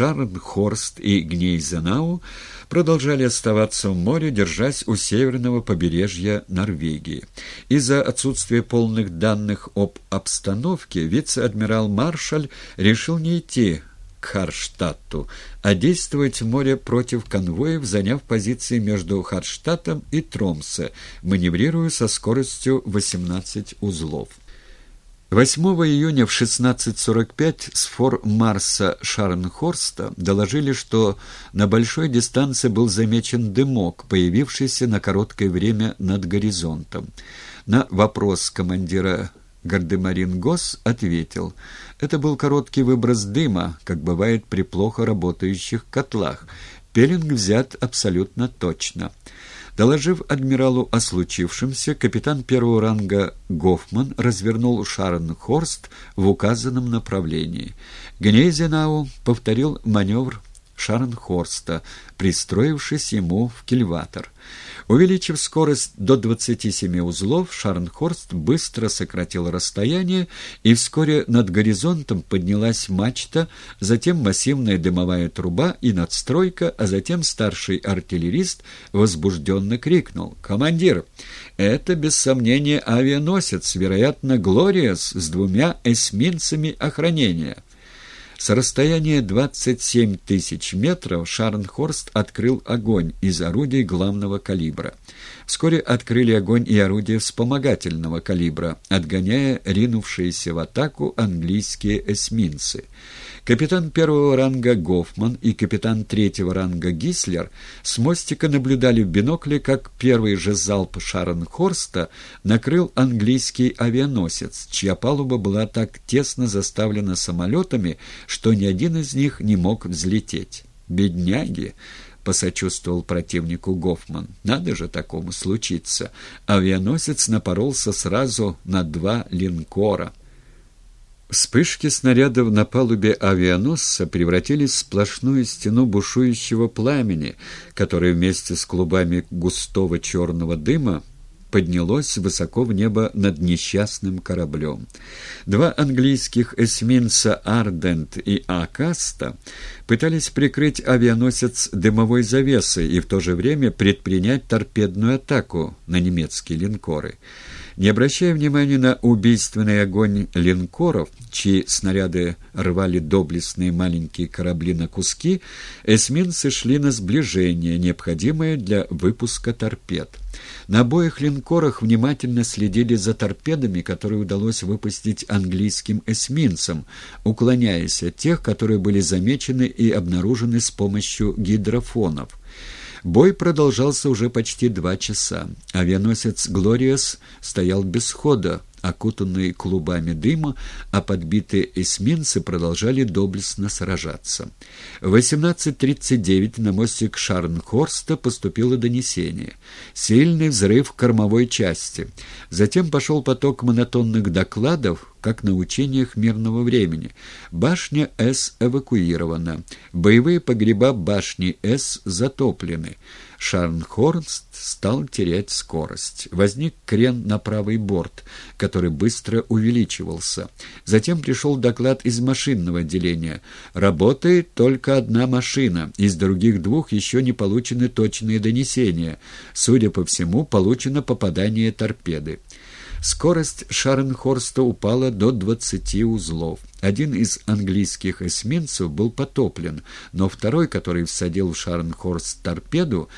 Шарнхорст и Гнейзенау продолжали оставаться в море, держась у северного побережья Норвегии. Из-за отсутствия полных данных об обстановке вице-адмирал Маршаль решил не идти к Харштадту, а действовать в море против конвоев, заняв позиции между Харштадтом и Тромсе, маневрируя со скоростью 18 узлов. 8 июня в 16.45 с фор Марса Шарнхорста доложили, что на большой дистанции был замечен дымок, появившийся на короткое время над горизонтом. На вопрос командира Гардемарин Гос ответил, это был короткий выброс дыма, как бывает при плохо работающих котлах. Пелинг взят абсолютно точно. Доложив адмиралу о случившемся, капитан первого ранга Гофман развернул Шарнхорст в указанном направлении. Гнейзенау повторил маневр Шарнхорста, пристроившись ему в кильватор. Увеличив скорость до 27 узлов, Шарнхорст быстро сократил расстояние, и вскоре над горизонтом поднялась мачта, затем массивная дымовая труба и надстройка, а затем старший артиллерист возбужденно крикнул «Командир, это, без сомнения, авианосец, вероятно, «Глориас» с двумя эсминцами охранения». С расстояния 27 тысяч метров Шарнхорст открыл огонь из орудий главного калибра. Вскоре открыли огонь и орудия вспомогательного калибра, отгоняя ринувшиеся в атаку английские эсминцы. Капитан первого ранга Гофман и капитан третьего ранга Гислер с мостика наблюдали в бинокле, как первый же залп Шарнхорста накрыл английский авианосец, чья палуба была так тесно заставлена самолетами, что ни один из них не мог взлететь. «Бедняги!» — посочувствовал противнику Гофман. «Надо же такому случиться!» Авианосец напоролся сразу на два линкора — Вспышки снарядов на палубе авианосца превратились в сплошную стену бушующего пламени, которое вместе с клубами густого черного дыма поднялось высоко в небо над несчастным кораблем. Два английских эсминца «Ардент» и «Акаста» пытались прикрыть авианосец дымовой завесой и в то же время предпринять торпедную атаку на немецкие линкоры. Не обращая внимания на убийственный огонь линкоров, чьи снаряды рвали доблестные маленькие корабли на куски, эсминцы шли на сближение, необходимое для выпуска торпед. На обоих линкорах внимательно следили за торпедами, которые удалось выпустить английским эсминцам, уклоняясь от тех, которые были замечены и обнаружены с помощью гидрофонов. Бой продолжался уже почти два часа. Авианосец «Глориас» стоял без хода, окутанный клубами дыма, а подбитые эсминцы продолжали доблестно сражаться. В 18.39 на мостик Шарнхорста поступило донесение. Сильный взрыв кормовой части. Затем пошел поток монотонных докладов, как на учениях мирного времени. Башня С эвакуирована. Боевые погреба башни С затоплены. Шарнхорст стал терять скорость. Возник крен на правый борт, который быстро увеличивался. Затем пришел доклад из машинного отделения. Работает только одна машина. Из других двух еще не получены точные донесения. Судя по всему, получено попадание торпеды. Скорость Шаренхорста упала до 20 узлов. Один из английских эсминцев был потоплен, но второй, который всадил в Шаренхорст торпеду,